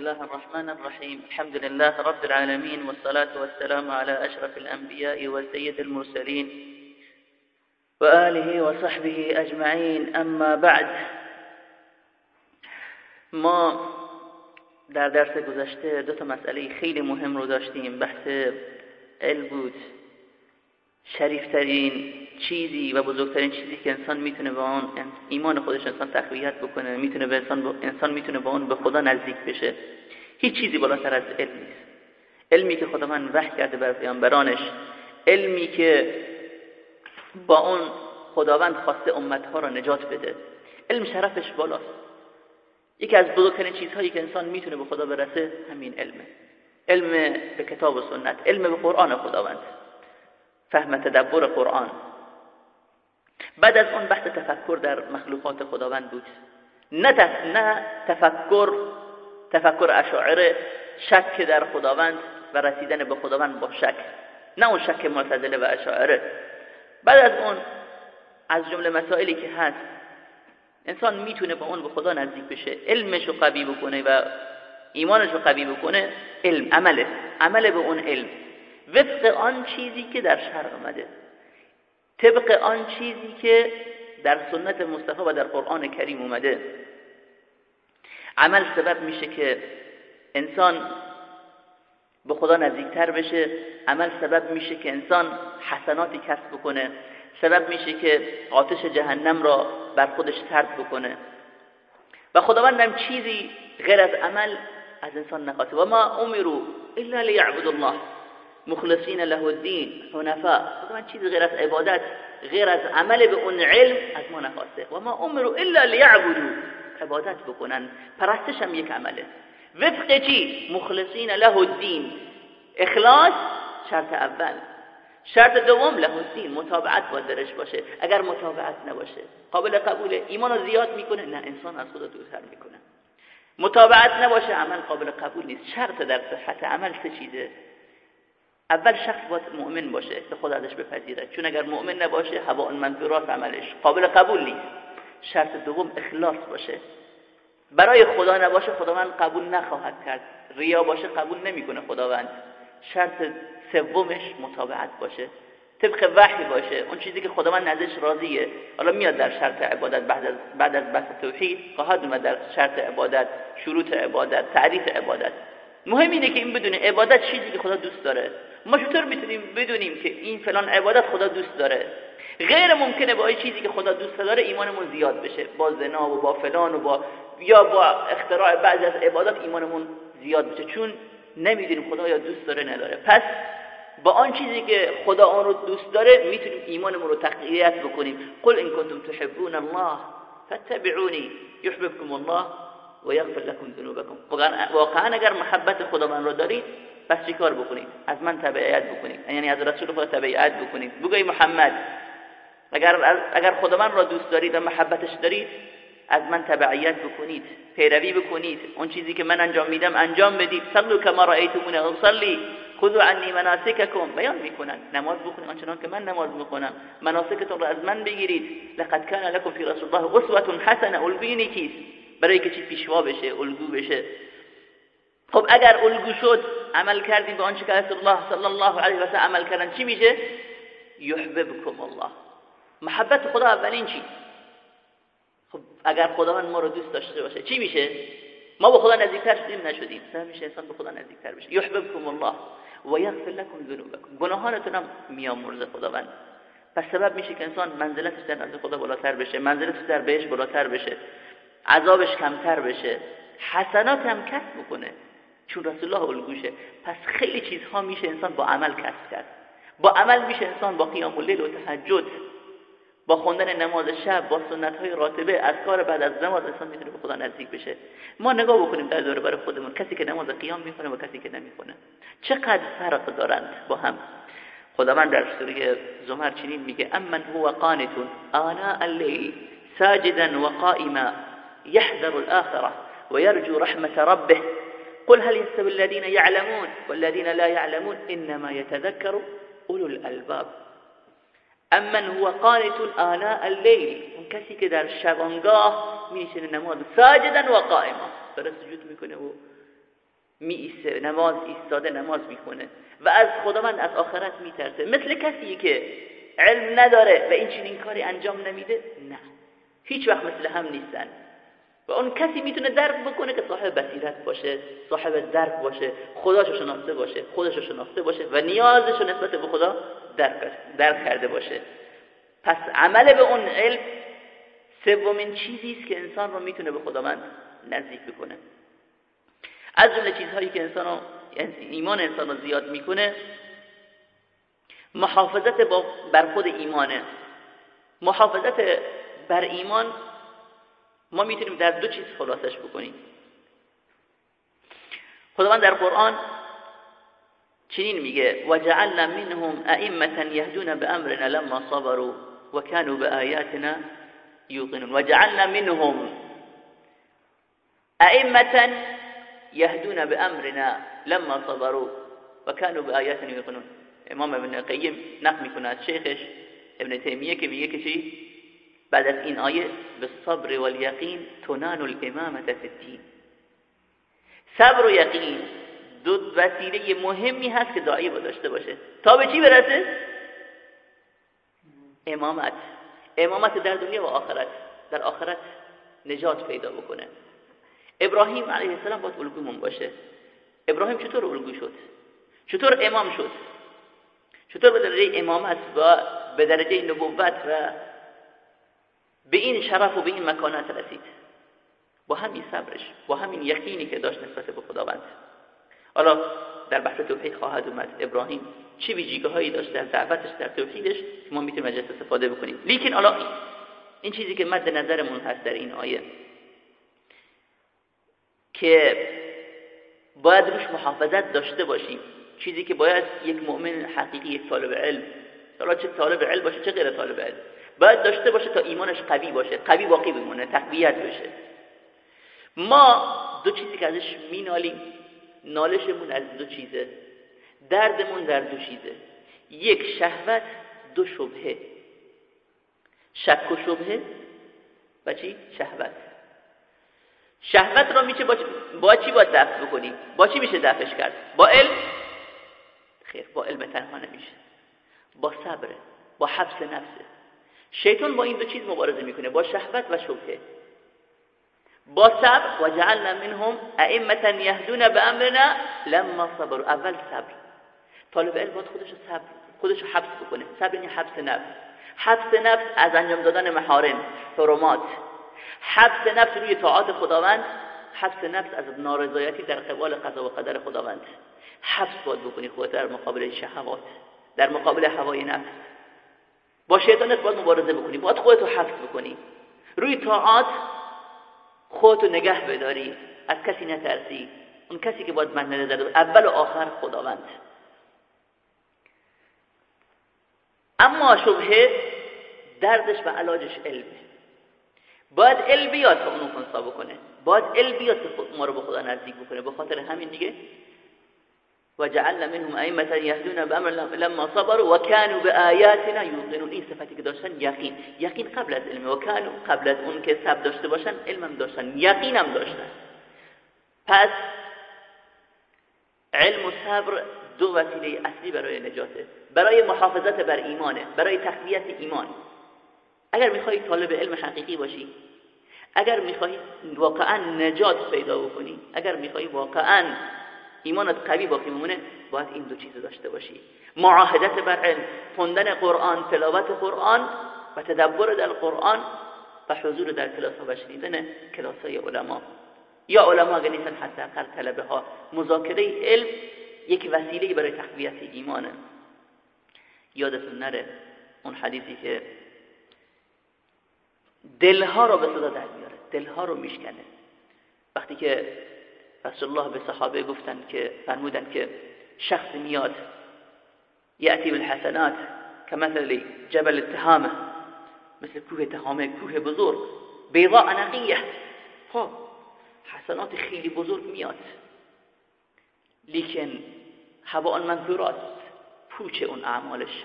الله الرحمن الرحيم الحمد لله رب العالمين والصلاة والسلام على أشرف الأنبياء وسيد المرسلين وآله وصحبه أجمعين أما بعد ما در درس گذشته دو تا مسئله خیلی مهم رو داشتیم بحث علم بود شریفترین چیزی و بزرگترین چیزی که انسان می‌تونه با آن ایمان خودش انسان تقویت بکنه می‌تونه به انسان با انسان می‌تونه با اون به خدا نزدیک بشه هیچ چیزی بالاتر از علم نیست. علمی که خدا من وحی کرده بر پیامبرانش علمی که با اون خداوند خواسته امتها را نجات بده. علم شرفش بالاست. یکی از بزرگترین چیزهایی که انسان می‌تونه به خدا برسه همین علمه. علم به کتاب و سنت علم به قرآن خداوند. فهم تدبر قرآن. بعد از اون بحث تفکر در مخلوقات خداوند بود. نه, نه تفکر تفکر اشاعره شک در خداوند و رسیدن به خداوند با شک. نه اون شک معتزله و اشاعره. بعد از اون از جمله مسائلی که هست انسان می‌تونه با اون به خدا نزدیک بشه. علمش رو قوی بکنه و ایمانش رو قوی بکنه علم عمله. عمل به اون علم. وفق آن چیزی که در شرع آمده. طبق آن چیزی که در سنت مصطفی و در قرآن کریم اومده. عمل سبب میشه که انسان به خدا نزدیکتر بشه. عمل سبب میشه که انسان حسناتی کسب بکنه. سبب میشه که آتش جهنم را بر خودش سرد بکنه. و خداوند هم چیزی غیر از عمل از انسان نخواسته و ما امرو الا لیعبد الله مخلصین له الدین حنفا من چیزی غیر از عبادت غیر از عمل به اون علم از ما نخواسته. و ما امرو الا لیعبدو. عبادت بکنن. پرستش هم یک عمله. وفق چی؟ مخلصین له الدین. اخلاص شرط اول. شرط دوم له الدین متابعت با درش باشه. اگر متابعت نباشه. قابل قبوله. ایمان زیاد می‌کنه نه انسان از خدا دورتر می‌کنه. متابعت نباشه عمل قابل قبول نیست. شرط در صحت عمل سه چیزه؟ اول شخص باید مؤمن باشه به خدا ازش بپذیره. چون اگر مؤمن نباشه هوا منظورات عملش. قابل قبول نیست. شرط دوم اخلاص باشه. برای خدا نباشه خداوند قبول نخواهد کرد. ریا باشه قبول نمی‌کنه خداوند. شرط سومش متابعت باشه. طبق وحی باشه. اون چیزی که خداوند ازش راضیه. حالا میاد در شرط عبادت بعد از بعد از بحث توحید. خواهد در شرط عبادت شروط عبادت تعریف عبادت. مهم اینه که این بدونه عبادت چیزی که خدا دوست داره. ما چطور می‌تونیم بدونیم که این فلان عبادت خدا دوست داره. غیر ممکنه با چیزی که خدا دوست داره ایمانمون زیاد بشه. با زنا و با فلان و با یا با اختراع بعضی از عبادات ایمانمون زیاد بشه. چون نمی‌دونیم خدا یا دوست داره نداره. پس با آن چیزی که خدا آن رو دوست داره می‌تونیم ایمانمون رو تقویت بکنیم. قل ان کنتم تحبون الله فاتبعوني يحببكم الله و لكم ذنوبكم واقعا اگر محبت خدا من رو دارید پس چیکار بکنید؟ از من تبعیت بکنید. یعنی از رسول خدا تبعیت بکنید. بگوی محمد اگر اگر خدا من را دوست دارید و محبتش دارید از من تبعیت بکنید پیروی بکنید. اون چیزی که من انجام میدم انجام بدید. صلوا کما رأیتمونی اصلی خذوا عنی مناسککم. بیان می‌کنن. نماز بخونید. آنچنان که من نماز می‌کنم مناسکتون را از من بگیرید. لقد کان لكم فی رسول الله اسوه حسنه کیست؟ برای که چی؟ پیشوا بشه الگو بشه. خب اگر الگو شد عمل کردیم به آنچه که رسول الله صلی الله علیه و سلم عمل کردن. چی میشه؟ یحببکم الله. محبت خدا اولین چی؟ خب اگر خداوند ما رو دوست داشته باشه چی میشه؟ ما به خدا نزدیکتر شدیم؟ نشدیم. سه میشه انسان به خدا نزدیکتر بشه. یحببکم الله و یغفر لكم ذنوبکم. گناهانتون هم میامرزه خداوند. پس سبب میشه که انسان منزلتش در نزد خدا بالاتر بشه. منزلتش در بهش بالاتر بشه. عذابش کمتر بشه. حسنات هم کسب بکنه. چون رسول الله الگوشه. پس خیلی چیزها میشه انسان با عمل کسب کرد. با عمل میشه انسان با قیام اللیل و تهجد با خوندن نماز شب با سنت های راتبه. از کار بعد از نماز انسان می‌تونه به خدا نزدیک بشه. ما نگاه بکنیم در دور بر خودمون. کسی که نماز قیام می‌کنه و کسی که نمی‌کنه چقدر فرق دارند با هم. خداوند در سوره زمر چنین میگه امن هو قانت آناء الليل ساجدا وقائما يحذر الآخرة ويرجو رحمة ربه. قل هل يستوي الذين يعلمون والذين لا يعلمون إنما يتذكر أولو الألباب. امن هو قانت آناء الليل؟ اون کسی که در شبانگاه میشه نماز ساجدا و قائما. داره سجود می‌کنه و می نماز ایستاده نماز می‌کنه و از خداوند از آخرت میترسه. مثل کسی که علم نداره و این چنین کاری انجام نمیده؟ نه. هیچ وقت مثل هم نیستن. و اون کسی می‌تونه درک بکنه که صاحب بصیرت باشه صاحب درک باشه خداشو شناخته باشه خودشو شناخته باشه و نیازشو نسبت به خدا درک, درک کرده باشه. پس عمل به اون علم سومین چیزی است که انسان رو می‌تونه به خداوند نزدیک بکنه. از جمله چیزهایی که انسان ایمان انسان رو زیاد می‌کنه محافظت بر خود ایمانه. محافظت بر ایمان ما می‌تونیم در دو چیز خلاصش بکنیم. خداوند در قرآن چنین میگه وجعلنا منهم ائمه يهدون بامرنا لما صبروا وكانوا بآياتنا يوقنون. وجعلنا منهم ائمه يهدون بامرنا لما صبروا وكانوا بآياتنا يوقنون. امام ابن قیم نقل می‌کنه از شیخش ابن تیمیه که میگه که چی؟ بعد از این آیه به صبر و الیقین تنان الامامت فی صبر و یقین دو وسیله مهمی هست که داعی با داشته باشه. تا به چی برسه؟ امامت. امامت در دنیا و آخرت. در آخرت نجات پیدا بکنه. ابراهیم علیه السلام باید الگومون باشه. ابراهیم چطور الگو شد؟ چطور امام شد؟ چطور به درجه امامت و به درجه نبوت و به این شرف و به این مکانت رسید. با همین صبرش با همین یقینی که داشت نسبت به خداوند. حالا در بحث توحید خواهد اومد ابراهیم. چه ویژگی هایی داشت در دعوتش در توحیدش که ما می‌تونیم ازش استفاده بکنیم؟ لیکن حالا این چیزی که مد نظرمون هست در این آیه که باید روش محافظت داشته باشیم. چیزی که باید یک مؤمن حقیقی یک طالب علم حالا چه طالب علم باشه چه غیر طالب علم. باید داشته باشه تا ایمانش قوی باشه. قوی باقی بمونه تقویت بشه. ما دو چیزی که ازش مینالیم نالشمون از دو چیزه. دردمون در دو چیزه. یک شهوت دو شبهه. شک و شبهه و چی؟ شهوت. شهوت را میشه با, چی باید دفع بکنیم با چی میشه دفعش کرد؟ با علم؟ خیر با علم تنها نمیشه. با صبر با حبس نفسه شیطان با این دو چیز مبارزه می‌کنه با شهوت و شبهه. با صبر و جعلنا منهم ائمه یهدون بامرنا لما صبروا. اول صبر. طالب علم باید خودش صبر خودش حبس بکنه. صبر یعنی حبس نفس. حبس نفس از انجام دادن محارم حرمات. حبس نفس روی طاعات خداوند حبس نفس از نارضایتی در قبال قضا و قدر خداوند. حبس باید بکنی خودت در مقابل شهوات در مقابل هوای نفس. با شیطانت باید مبارزه بکنی باید خودتو حفظ بکنی. روی طاعات خودتو نگه بداری از کسی نترسی. اون کسی که باید من نظر اول و آخر خداوند. اما شبهه دردش و علاجش علمه باید علم بیاد تا اونو خونسا بکنه. باید علم بیاد ما رو به خدا نزدیک بکنه. به خاطر همین دیگه وجعلنا منهم ائمه يهدون بامر لما صبروا وكانوا بآياتنا يوقنون. این صفتی که داشتن یقین. یقین قبل از علم. و کانو قبل از اون که صبر داشته باشن علمم داشتن. یقینم داشتن. پس علم و صبر دو وسیله اصلی برای نجاته برای محافظت بر ایمانه برای تقویت ایمان. اگر می‌خوای طالب علم حقیقی باشی اگر می‌خوای واقعا نجات پیدا بکنی اگر می‌خوای واقعا ایمانت قوی باقی میمونه باید این دو چیز داشته باشی. معاهدت بر علم خوندن قرآن تلاوت قرآن و تدبر در قرآن و حضور در کلاس ها و شنیدن کلاس های علما. یا علما اگر نیستن حداقل طلبه ها. مذاکره علم یک وسیله برای تقویت ایمانه یادتون نره اون حدیثی که دلها رو به صدا در میاره دلها رو میشکنه. وقتی که رسول الله به صحابه گفتن که فرمودن که شخص میاد یأتی بالحسنات كمثل جبل التهامه مثل کوه تهامه کوه بزرگ بیضاء نقیه خب حسنات خیلی بزرگ میاد لیکن هوا آن منظورات پوچ اون اعمالش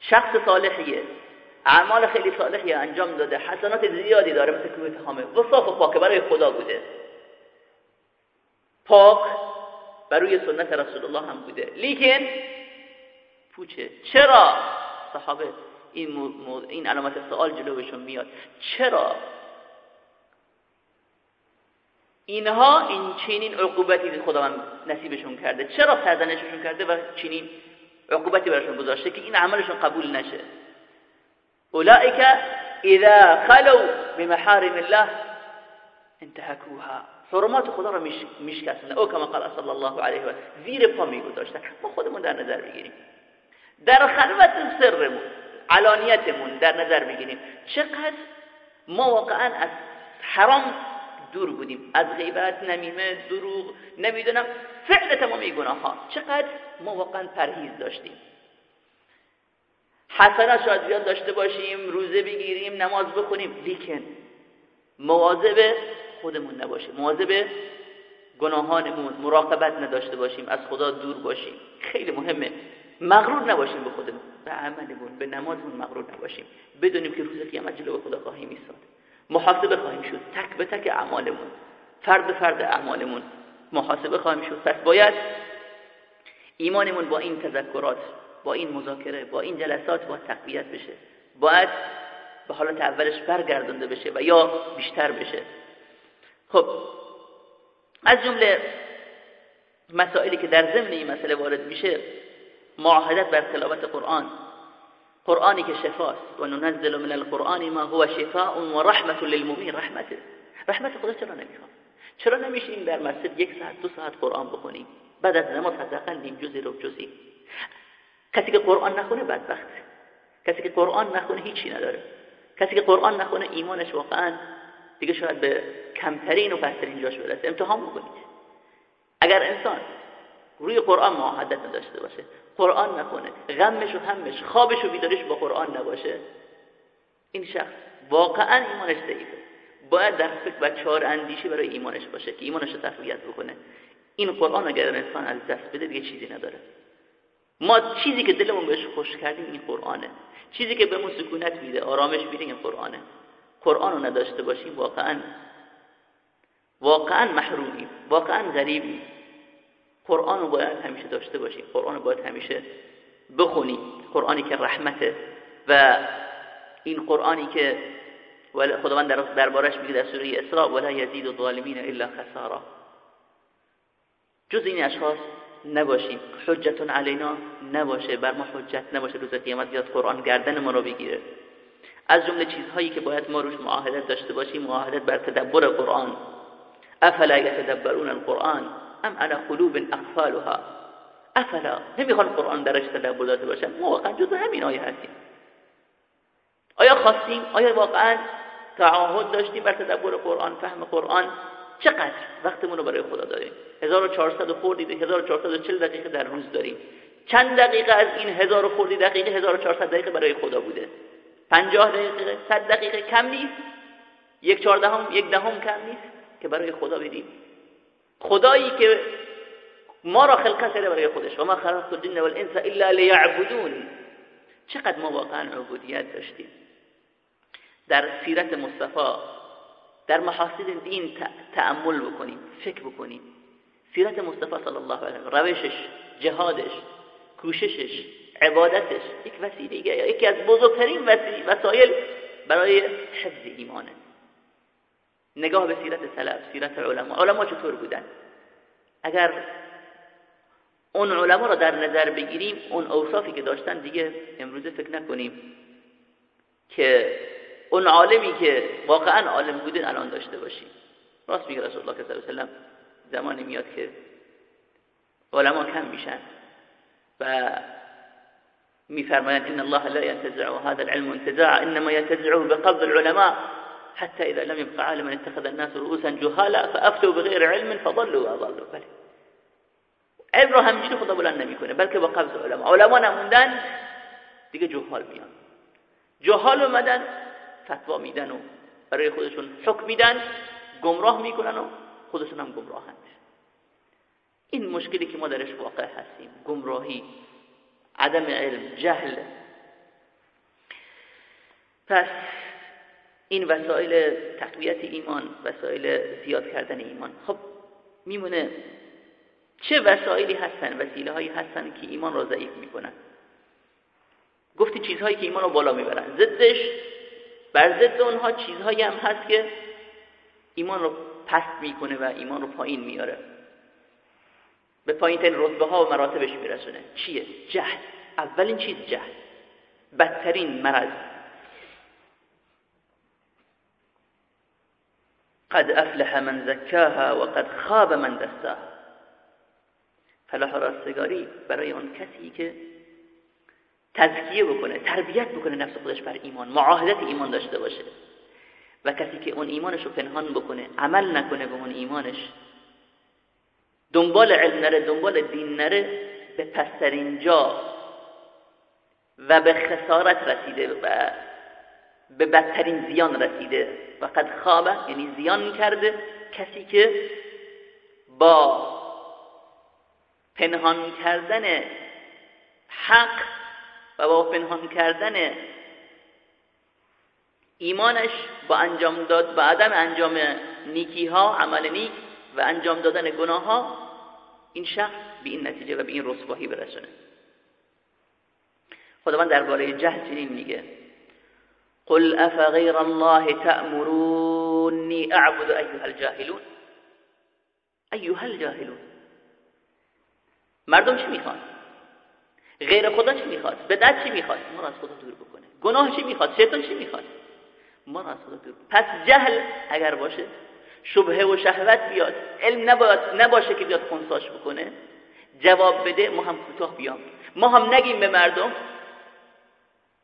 شخص صالحیه اعمال خیلی صالحی انجام داده حسنات زیادی داره مثل کوه تهامه و صاف و پاکه برای خدا بوده پاک بر روی سنت رسول الله هم بوده. لیکن پوچه. چرا صحابه این, این علامت سوال جلوشون میاد؟ چرا؟ اینها این چنین عقوبتی که خداوند نصیبشون کرده. چرا سرزنششون کرده و چنین عقوبتی براشون گذاشته که این عملشون قبول نشه؟ اولئک اذا خلو بمحارم الله انتهکوها. حرمات خدا را میشکستن. او کما قال صلی الله علیه و زیر پا میگذاشتن. ما خودمون در نظر بگیریم. در خلوت سرمون علانیتمون در نظر بگیریم. چقدر ما واقعا از حرام دور بودیم. از غیبت نمیمه دروغ نمی‌دونم. فعل تمامی گناه ها چقدر ما واقعا پرهیز داشتیم. حسنات شاید زیاد داشته باشیم روزه بگیریم نماز بخونیم. لیکن مواظب خودمون نباشیم. مواظب گناهانمون مراقبت نداشته باشیم از خدا دور باشیم. خیلی مهمه. مغرور نباشیم به خودمون. به عملمون به نمازمون مغرور نباشیم. بدونیم که روز قیامت جلو خدا خواهیم ایستاد. محاسبه خواهیم شد. تک به تک اعمالمون. فرد به فرد اعمالمون محاسبه خواهیم شد. پس باید ایمانمون با این تذکرات با این مذاکره با این جلسات با تقویت بشه. باید به حالت اولش برگردونده بشه و یا بیشتر بشه. خب از جمله مسائلی که در ضمن این مسئله وارد میشه معاهدت بر تلاوت قرآن. قرآنی که شفاست. و ننزل من القرآن ما هو شفاء و رحمت للمؤمنین. رحمت رحمت خدا چرا نمی‌خواد؟ چرا نمیشین در مسجد یک ساعت دو ساعت قرآن بخونی؟ بعد از نماز حداقل نیم جزی رو جزی. کسی که قرآن نخونه بدبخت کسی که قرآن نخونه هیچی نداره. کسی که قرآن نخونه ایمانش واقعا دیگه شاید به کمترین و پسترین جاش برسه. امتحان بکنید اگر انسان روی قرآن معاهدت نداشته باشه قرآن نکنه غمش و همش خوابش و بیدارش با قرآن نباشه این شخص واقعا ایمانش ضعیفه. باید در فکر و چهار اندیشی برای ایمانش باشه که ایمانش رو تقویت بکنه. این قرآن اگر انسان از دست بده دیگه چیزی نداره. ما چیزی که دلمون بهش خوش کردیم این قرآنه. چیزی که بهمون سکونت میده آرامش میده این قرآنه. قرآن رو نداشته باشیم واقعا. واقعا محرومیم واقعا غریبیم. قرآن رو باید همیشه داشته باشیم قرآن رو باید همیشه بخونیم. قرآنی که رحمته و این قرآنی که خداوند در دربارش میگه در سوره اسراء ولا یزید الظالمین الا خسارا. جز این اشخاص نباشیم. حجتون علینا نباشه بر ما حجت نباشه روز قیامت یاد قرآن گردن ما رو بگیره. از جمله چیزهایی که باید ما روش معاهدت داشته باشیم معاهدت بر تدبر قرآن. افلا یتدبرون القرآن ام على قلوب اقفالها؟ افلا نمی‌خوان قرآن درش تدبر داشته باشن. ما واقعا جز همین آیه هستیم. آیا خواستیم؟ آیا واقعا تعاهد داشتیم بر تدبر قرآن فهم قرآن؟ چقدر؟ وقتمون رو برای خدا داریم. 1400 خوردی 1440 دقیقه در روز داریم. چند دقیقه از این 1000 خوردی دقیقه 1400 دقیقه برای خدا بوده. 50 دقیقه 100 دقیقه کم نیست. یک چهاردهم یک دهم کم نیست که برای خدا بدیم. خدایی که ما را خلقت کرده برای خودش. و ما خلقت الجن والانس الا لیعبدون. چقدر ما واقعا عبودیت داشتیم. در سیرت مصطفی در محاسد دین تأمل بکنیم فکر بکنیم. سیرت مصطفی صلی الله علیه و روشش جهادش کوششش عبادتش. یک وسیله یکی از بزرگترین وسایل برای حفظ ایمانه نگاه به سیرت سلف سیرت علما. علما چطور بودن؟ اگر اون علما را در نظر بگیریم اون اوصافی که داشتن دیگه امروزه فکر نکنیم که اون عالمی که واقعا عالم بودن الان داشته باشیم. راست میگه رسول الله صلی الله زمانی میاد که علما کم میشن و میفرمایند ان الله لا ينتزع هذا العلم انتزاع انما ينتزعه بقبض العلماء. حتى إذا لم يبقى عالما اتخذ الناس رؤوسا جهالا فافتوا بغير علم فضلوا واضلوا بله علم رو همینجوری خدا بلند نمی‌کنه بلکه با قبض علما علما نموندن دیگه جهال میان. جهال اومدن فتوا میدن و برای خودشون حکم میدن گمراه می‌کنن و خودشون هم گمراهند. این مشکلی که ما درش واقع هستیم گمراهی. عدم علم جهل. پس این وسایل تقویت ایمان وسایل زیاد کردن ایمان. خب میمونه چه وسایلی هستن وسیله هایی هستن که ایمان را ضعیف می‌کنن؟ گفتی چیزهایی که ایمان رو بالا می‌برن. ضدش بر ضد اونها چیزهایی هم هست که ایمان رو پست می‌کنه و ایمان رو پایین میاره به پایین ترین رتبه ها و مراتبش میرسونه. چیه؟ جهل. اولین چیز جهل. بدترین مرض. قد افلح من زکاها و قد خواب من دستاها فلاح راستگاری برای اون کسی که تزکیه بکنه تربیت بکنه نفس خودش بر ایمان معاهدت ایمان داشته باشه. و کسی که اون ایمانش رو پنهان بکنه عمل نکنه به اون ایمانش دنبال علم نره دنبال دین نره به پسترین جا و به خسارت رسیده و به بدترین زیان رسیده. و قد خوابه یعنی زیان کرده کسی که با پنهان کردن حق و با پنهان کردن ایمانش با انجام داد با عدم انجام نیکی ها عمل نیک و انجام دادن گناه ها این شخص به این نتیجه و به این رسواهی برسونه. خداوند درباره جهل چنین میگه. قل افغیر الله تأمرونی اعبد ایها الجاهلون. ایها الجاهلون. مردم چی می‌خوان؟ غیر خدا چی می‌خواد؟ بدعت چی می‌خواد؟ ما را از خدا دور بکنه. گناه چی می‌خواد؟ شیطان چی می‌خواد؟ ما را از خدا دور پس جهل اگر باشه شبهه و شهوت بیاد. علم نباید نباشه که بیاد خونساش بکنه. جواب بده ما هم کوتاه بیام. ما هم نگیم به مردم.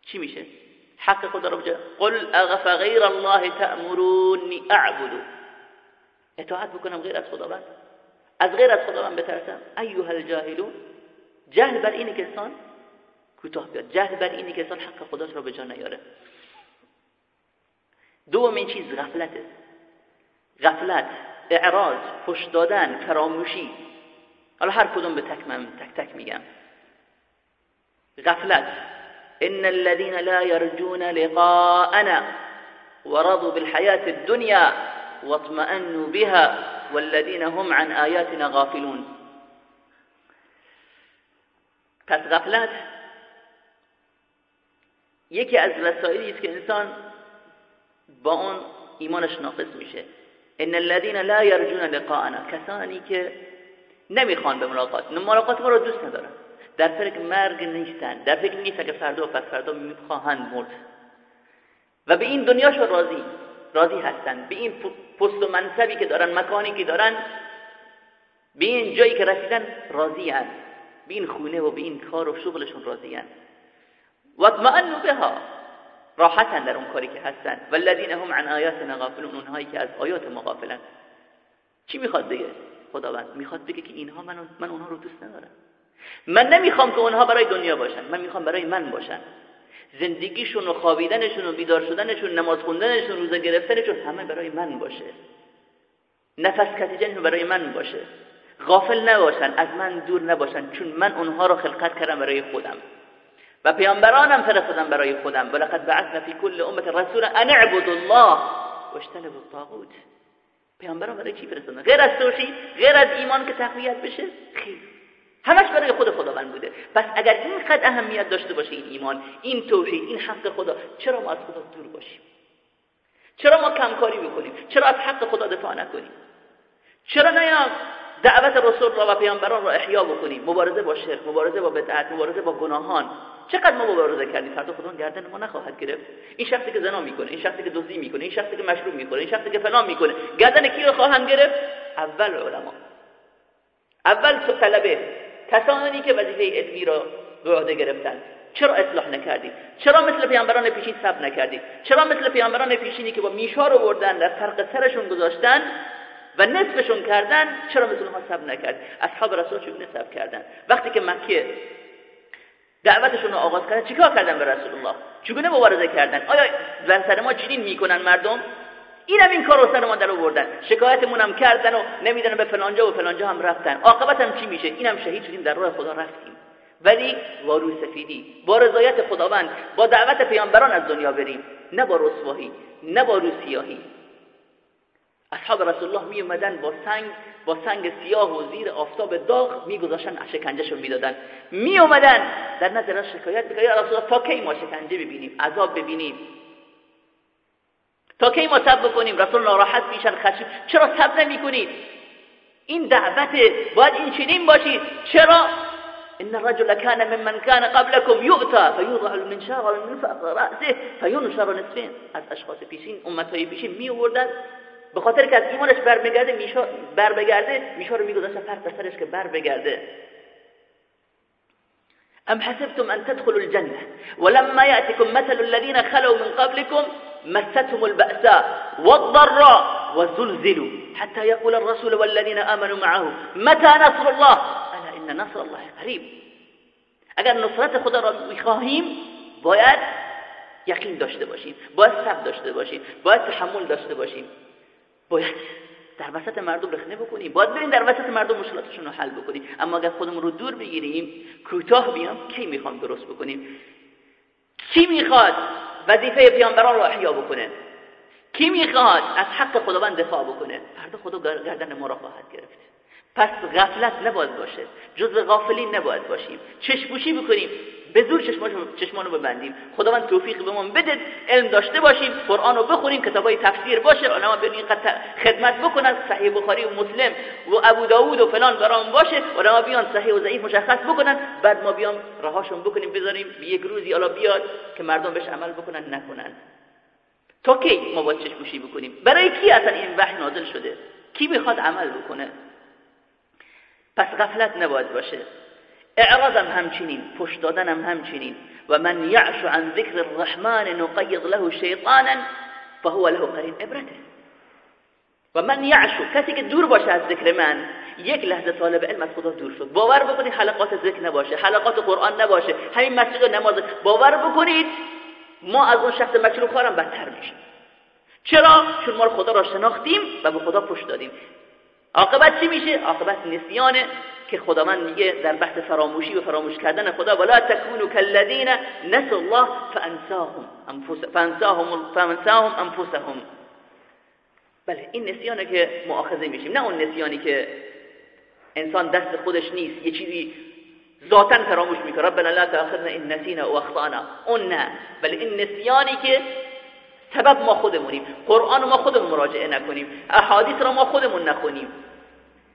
چی میشه؟ حق خدا رو بجا قل اغف غیر الله تأمرونی اعبدو. اطاعت بکنم غیر از خداوند از غیر از خداوند بترسم. ایوها الجاهلون. جهل بر اینه که انسان کوتاه بیاد. جهل بر اینه که انسان حق خداش رو به جا نیاره. دومین چیز غفلته. غفلت اعراض پشت دادن فراموشی. حالا هر کدوم به تک من تک تک میگم. غفلت. ان الذين لا يرجون لقاءنا ورضوا بالحياة الدنيا واطمأنوا بها والذين هم عن آياتنا غافلون. پس غفلت یکی از وسایلی است که انسان با اون ایمانش ناقص میشه. ان الذين لا يرجون لقاءنا کسانی که نمی‌خوان به ملاقات ملاقات ما رو دوست ندارن. در فکر مرگ نیستن در فکر نیستن که فردا و پس فردا می‌خواهند مرد. و به این دنیاشو راضی راضی هستن. به این پست و منصبی که دارن مکانی که دارن به این جایی که رسیدن راضی هستن به این خونه و به این کار و شغلشون راضی هستن و اطمئنوا بها. راحتن در اون کاری که هستن. والذین هم عن آیاتنا غافلون اونهایی که از آیات ما غافلن. چی می‌خواد بگه خداوند؟ می‌خواد بگه که اینها من من اونها رو دوست ندارم. من نمی‌خوام که اونها برای دنیا باشن. من می‌خوام برای من باشن. زندگیشون و خوابیدنشون و بیدار شدنشون نماز خوندنشون روزه گرفتنشون همه برای من باشه. نفس کشیدنشون برای من باشه. غافل نباشن از من دور نباشن. چون من اونها رو خلقت کردم برای خودم. و پیامبرانم فرستادم برای خودم. ولقد بعثنا فی کل امه رسولا ان اعبدوا الله. واجتنبوا الطاغوت. پیامبران برای چی فرستادن؟ غیر از توحید غیر از ایمان که تقویت بشه؟ خیر. همش برای خود خداوند بوده. پس اگر اینقدر اهمیت داشته باشه این ایمان این توحید این حق خدا چرا ما از خدا دور باشیم؟ چرا ما کمکاری بکنیم چرا از حق خدا دفاع نکنیم؟ چرا نیام دعوت رسول را و پیامبران را احیا بکنیم. مبارزه با شرک مبارزه با بدعت مبارزه با گناهان. چقدر ما مبارزه کردیم؟ فردا خدا گردن ما نخواهد گرفت. این شخصی که زنا می‌کنه این شخصی که دزدی می‌کنه این شخصی که مشروب می‌کنه این شخصی که فلان می‌کنه گردن کی رو خواهند گرفت؟ اول علما. اول طلبه. کسانی که وظیفه علمی را به عهده گرفتن چرا اصلاح نکردید چرا مثل پیامبران پیشین صبر نکردید چرا مثل پیامبران پیشینی که با میشار آوردن در فرق سرشون گذاشتن و نصفشون کردن چرا مثل اونها صبر نکرد؟ اصحاب رسول چگونه صبر کردن؟ وقتی که مکه دعوتشون رو آغاز کردن چیکار کردن به رسول الله چگونه مبارزه کردن؟ آیا بر سر ما چنین می‌کنن مردم؟ اینم این کار رو سر ما در آوردن. شکایتمون هم کردن و نمی‌دونن به فلانجا و فلانجا هم رفتن. عاقبت هم چی میشه؟ اینم شهید شدیم در راه خدا رفتیم. ولی با روی سفیدی. با رضایت خداوند با دعوت پیامبران از دنیا بریم. نه با رسواهی نه با روی سیاهی اصحاب رسول الله می اومدن با سنگ با سنگ سیاه و زیر آفتاب داغ میگذاشتن شکنجهشو می‌دادن. می اومدن در نظر شکایت می‌کرد یا رسول الله تا کی ما شکنجه ببینیم عذاب ببینیم؟ تا کی ما صبر بکنیم؟ رسول الله راحت میشن خشم. چرا صبر نمی‌کنید این دعوت باید این چنین باشید چرا؟ ان الرجل كان ممن كان قبلكم يؤتى فيوضع المنشار من فوق رأسه فينشر نصفين از اشخاص پیشین امتهای پیشین می آوردن به خاطر که از ایمانش بر بگرده میشا بر بگرده میشا رو میگذاشت فرد سرش که بر بگرده ام حسبتم ان تدخلوا الجنه ولما ياتكم مثل الذين خلوا من قبلكم مستهم البأساء والضراء وزلزلوا حتى يقول الرسول والذين آمنوا معه متى نصر الله؟ ألا إن نصر الله قريب. اگر نصرت خدا را می‌خواهیم باید یقین داشته باشیم باید صبر داشته باشیم باید تحمل داشته باشیم. باید در وسط مردم رخنه بکنیم باید بریم در وسط مردم مشکلاتشون رو حل بکنیم. اما اگر خودمون رو دور بگیریم کوتاه بیام کی می‌خوام درست بکنیم؟ کی می‌خواد وظیفه پیامبران رو احیا بکنه؟ کی می‌خواد از حق خداوند دفاع بکنه؟ فردا خدا گردن ما را خواهد گرفت. پس غفلت نباید باشه. جز غافلین نباید باشیم. چشپوشی بکنیم. به زور چشمانو ببندیم. خداوند توفیق بهمون بده علم داشته باشیم قرآن رو بخونیم کتابای تفسیر باشه. علما بیان خدمت بکنن. صحیح بخاری و مسلم و ابو داوود و فلان برام باشه. علما بیان صحیح و ضعیف مشخص بکنن. بعد ما بیام راهاشون بکنیم بذاریم یک روزی حالا بیاد که مردم بهش عمل بکنن نکنن. تا کی ما باید چشپوشی بکنیم؟ برای کی اصلا این وحی نازل شده؟ کی می‌خواد عمل بکنه؟ پس غفلت نباید باشه. اعراضم همچنین پشت دادنم همچنین. و من یعش عن ذکر الرحمن نقید له شیطانا فهو له قرین عبرته. و من یعشو کسی که دور باشه از ذکر من یک لحظه طالب علم از خدا دور شد. باور بکنید حلقات ذکر نباشه حلقات قرآن نباشه. همین مسجد نماز باور بکنید ما از اون شخص مشروع خارم بدتر میشیم. چرا؟ چون ما خدا را شناختیم و به خدا پشت دادیم. عاقبت چی میشه؟ عاقبت نسیانه که خداوند میگه در بحث فراموشی و فراموش کردن خدا ولا تکونوا كالذین نسوا الله فانساهم فانساهم فانساهم انفسهم. بله این نسیانه که مؤاخذه میشیم نه اون نسیانی که انسان دست خودش نیست یه چیزی ذاتا فراموش می‌کنه. ربنا لا تاخذنا ان نسینا او اخطانا اون نه. بله این نسیانی که سبب ما خودمونیم. قرآن ما خودمون مراجعه نکنیم. احادیث را ما خودمون نخونیم.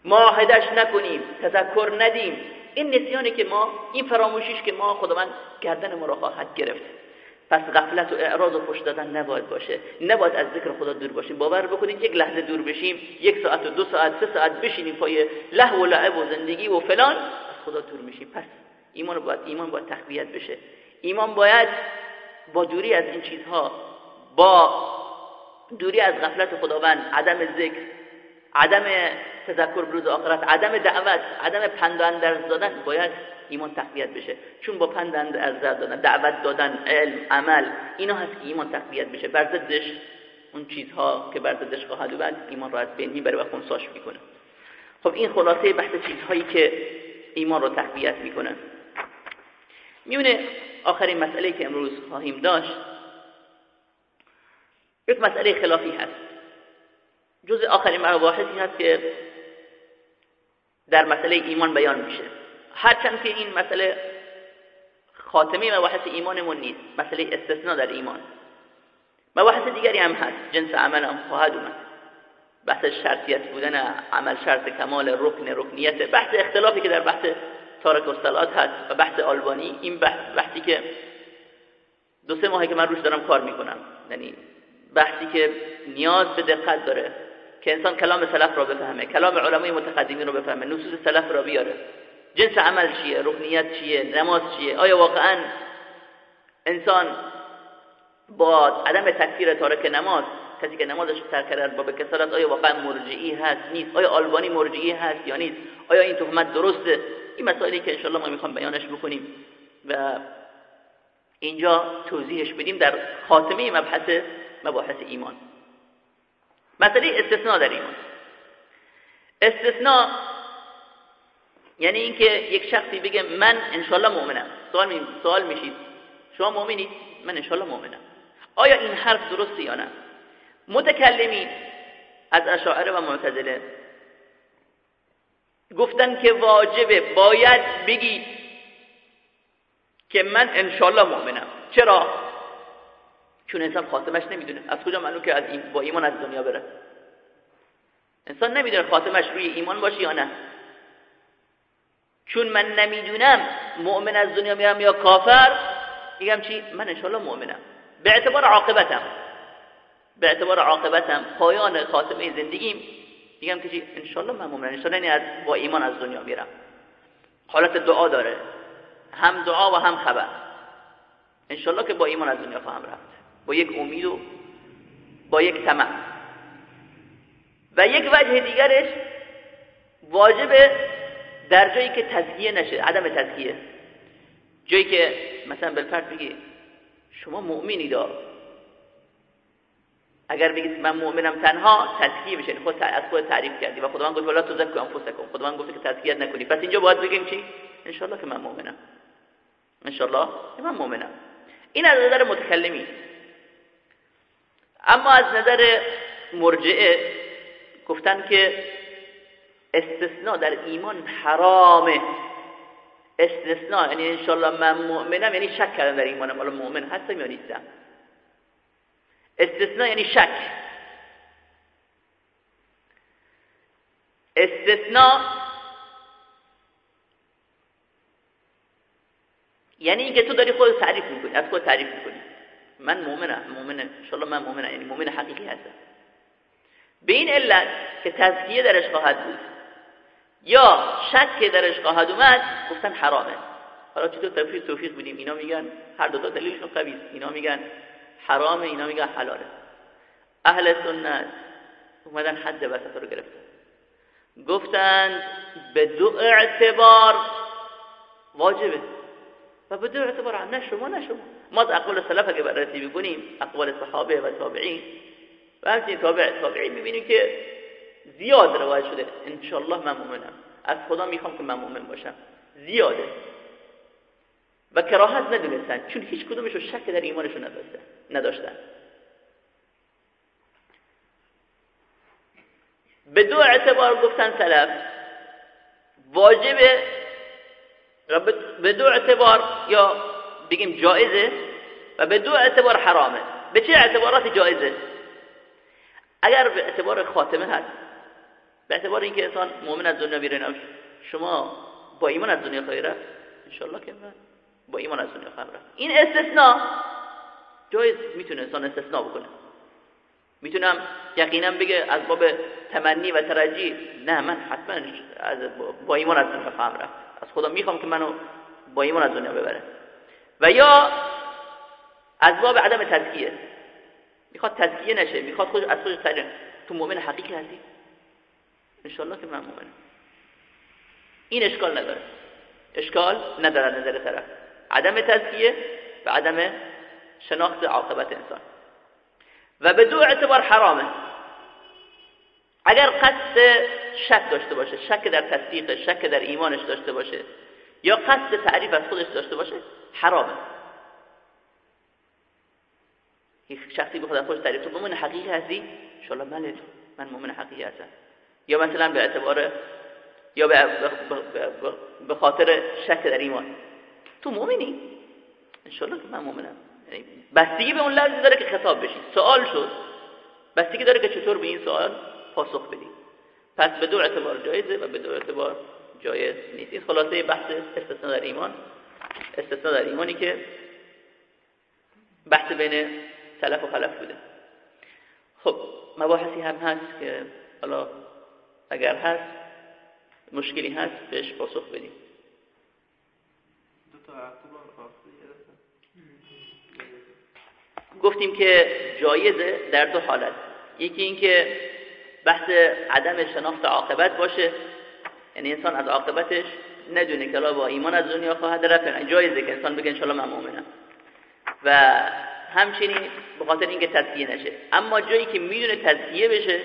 معاهدش نکنیم. تذکر ندیم. این نسیانی که ما این فراموشیش که ما خداوند گردن ما را خواهد گرفت. پس غفلت و اعراض و پشت دادن نباید باشه. نباید از ذکر خدا دور باشیم. باور بکنید یک لحظه دور بشیم یک ساعت و دو ساعت سه ساعت بشینیم پای له و لعب و زندگی و فلان از خدا دور میشیم. پس ایمان باید ایمان باید تقویت بشه. ایمان باید با دوری از این چیزها با دوری از غفلت خداوند عدم ذکر عدم تذکر به روز آخرت عدم دعوت عدم پند اندرز دادن باید ایمان تقویت بشه. چون با پند اندرز دادن دعوت دادن علم عمل اینا هست که ایمان تقویت بشه. بر ضدش اون چیزها که بر ضدش خواهد بعد ایمان را از بین می‌بره و خونساش می‌کنه. خب این خلاصه بحث چیزهایی که ایمان رو تقویت می‌کنه. میونه آخرین مسئله که امروز خواهیم داشت یک مسئله خلافی هست. جز آخرین مباحثی هست که در مسئله ایمان بیان میشه. هرچند که این مسئله خاتمه مباحث ایمانمون نیست مسئله استثناء در ایمان. مباحث دیگری هم هست جنس عمل هم خواهد اومد. بحث شرطیت بودن عمل شرط کمال رکن رکنیت بحث اختلافی که در بحث تارک الصلات هست و بحث آلبانی. این بحث بحثی که دو سه ماهی که من روش دارم کار می‌کنم. یعنی بحثی که نیاز به دقت داره که انسان کلام سلف را بفهمه کلام علمای متقدمین رو بفهمه نصوص سلف را بیاره. جنس عمل چیه؟ رکنیت چیه؟ نماز چیه؟ آیا واقعا انسان با عدم تکفیر تارک نماز کسی که نمازش ترک کرده با کسالت آیا واقعا مرجعی هست؟ نیست. آیا آلبانی مرجعی هست یا نیست؟ آیا این تهمت درسته؟ این مسائلی که انشالله ما می‌خوام بیانش بکنیم و اینجا توضیحش بدیم در خاتمه مبحث مباحث ایمان. مسئله استثناء در ایمان. استثناء یعنی اینکه یک شخصی بگه من انشالله مؤمنم. سوال می سوال میشید شما مؤمنید من انشالله مؤمنم. آیا این حرف درسته یا نه؟ متکلمین از اشاعره و معتزله گفتن که واجبه. باید بگی که من انشالله مؤمنم. چرا؟ چون انسان خاتمش نمی‌دونه. از کجا معلوم که از این با ایمان از دنیا بره؟ انسان نمی‌دونه خاتمش روی ایمان باشه یا نه. چون من نمی‌دونم مؤمن از دنیا میرم یا کافر؟ میگم چی؟ من انشالله مؤمنم. به اعتبار عاقبتم. به اعتبار عاقبتم. پایان خاتمه زندگیم. میگم که چی؟ انشالله من مؤمنم. انشالله یعنی از با ایمان از دنیا میرم. حالت دعا داره. هم دعا و هم خبر. انشالله که با ایمان از دنیا خواهم رفت. با یک امید و با یک طمع. و یک وجه دیگرش واجبه در جایی که تزکیه نشه عدم تزکیه. جایی که مثلا بالفرد بگی شما مؤمنی دار اگر بگید من مؤمنم تنها تزکیه بشه خود از خود تعریف کردی و خداوند گفت ولا تزکو انفسکم. خداوند گفت که تزکیه نکنی. پس اینجا باید بگیم چی؟ ان که من مؤمنم. ان من مؤمنم. این از نظر متکلمی. اما از نظر مرجعه گفتن که استثناء در ایمان حرامه. استثناء یعنی انشالله من مؤمنم یعنی شک کردم در ایمانم. حالا مؤمن هستم یا نیستم؟ استثناء یعنی شک. استثناء یعنی اینکه تو داری خود تعریف می‌کنی از خود تعریف می‌کنی. من مؤمنم مؤمن ان من مؤمنم یعنی مؤمن حقیقی هستم. به این علت که تزکیه درش خواهد بود یا شک درش خواهد اومد گفتن حرامه. حالا چطور توفیق توفیق بودیم؟ اینا میگن هر دو تا دلیلشون قوی اینا میگن حرامه اینا میگن حلاله. اهل سنت اومدن حد وسط رو گرفتن. گفتن به دو اعتبار واجبه. و به دو اعتبار هم نه شما نه ما از اقوال سلف اگه بررسی بکنیم اقوال صحابه و تابعین و همچنین تابع تابعین می‌بینیم که زیاد روایت شده. انشالله من مؤمنم. از خدا می‌خوام که من مؤمن باشم. زیاده. و کراهت ندونستن چون هیچ کدومشو شک در ایمانشون نداشتن. به دو اعتبار گفتن سلف. واجبه به دو اعتبار یا بگیم جایزه و به دو اعتبار حرامه. به چه اعتبارات جایزه اگر به اعتبار خاتمه هست به اعتبار اینکه انسان مؤمن از دنیا بیرون شما با ایمان از دنیا خواهی رفت؟ انشالله که من با ایمان از دنیا خواهم رفت. این استثناء جایز می‌تونه انسان استثناء بکنه. می‌تونم یقینا بگه از باب تمنی و ترجی نه من حتما از با ایمان از دنیا خواهم رفت. از خدا می‌خوام که منو با ایمان از دنیا ببره. و یا از باب عدم تزکیه می‌خواد تزکیه نشه می‌خواد خود از خودش تعریف تو مؤمن حقیقی هستی. انشالله که من مؤمنم. این اشکال نداره. اشکال نداره نظر طرف. عدم تزکیه و عدم شناخت عاقبت انسان. و به دو اعتبار حرامه. اگر قصد شک داشته باشه شک در تصدیق شک در ایمانش داشته باشه یا قصد تعریف از خودش داشته باشه حرامه. یک شخصی بخواد خودش تعریف تو مؤمن حقیقی هستی؟ ان بله من مؤمن حقیقی هستم. یا مثلا به اعتبار یا به خاطر شک در ایمان. تو مؤمنی؟ انشالله که من مؤمنم. یعنی بستگی به اون لحظه داره که خطاب بشی. سوال شد. بستگی داره که چطور به این سوال پاسخ بدی. پس به دو اعتبار جایزه و به دو اعتبار جایز نیست. این خلاصه بحث استثناء در ایمان. استثناء در ایمانی که بحث بین سلف و خلف بوده. خب مباحثی هم هست که حالا اگر هست مشکلی هست بهش پاسخ بدیم. گفتیم که جایزه در دو حالت. یکی اینکه بحث عدم شناخت عاقبت باشه. یعنی انسان از عاقبتش ندونه که با ایمان از دنیا خواهد رفت. جایزه که انسان بگه انشالله من مؤمنم. و همچنین به خاطر اینکه تزکیه نشه. اما جایی که می‌دونه تزکیه بشه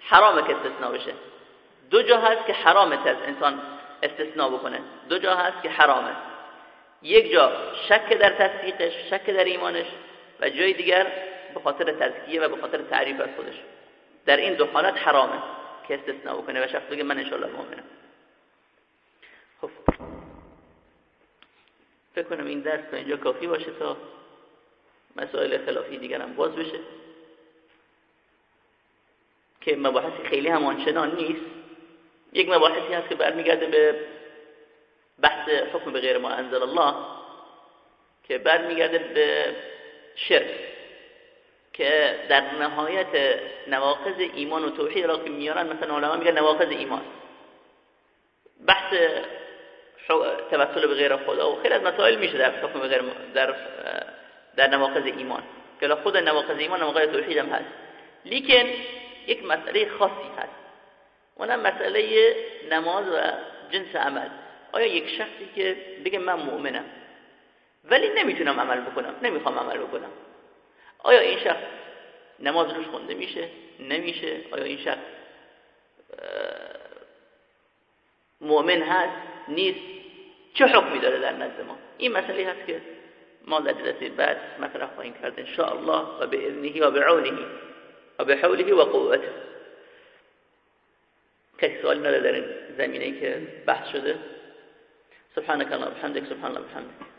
حرامه که استثناء بشه. دو جا هست که حرامه از انسان استثناء بکنه. دو جا هست که حرامه. یک جا شک در تصدیقش شک در ایمانش و جای دیگر به خاطر تزکیه و به خاطر تعریف از خودش. در این دو حالت حرامه. که استثناء بکنه و شخص بگه من انشالله مؤمنم. خب. فکر کنم این درس تا اینجا کافی باشه تا مسائل خلافی دیگر هم باز بشه. که مباحثی خیلی هم آنچنان نیست. یک مباحثی هست که برمیگرده به بحث حکم به غیر ما انزل الله که برمیگرده به شرک. که در نهایت نواقض ایمان و توحید را که میارن مثلا علما میگن نواقض ایمان. بحث توسل به غیر خدا و خیلی از مسائل میشه در حکم به غیر در در نواقض ایمان. که خود نواقض ایمان نواقض توحید هم هست. لیکن یک مسئله خاصی هست. اونم مسئله نماز و جنس عمل. آیا یک شخصی که بگه من مؤمنم ولی نمی‌تونم عمل بکنم نمی‌خوام عمل بکنم. آیا این شخص نماز روش خونده میشه؟ نمیشه. آیا این شخص مؤمن هست؟ نیست. چه حکمی داره در نزد ما؟ این مسئله هست که ما در جلسه بعد مطرح خواهیم کرد ان شاء الله و به اذنه و بعونه و به حوله و قوته. کسی سوال نداره در این زمینه که بحث شده؟ سبحانك اللهم وبحمدك سبحان الله وبحمدك.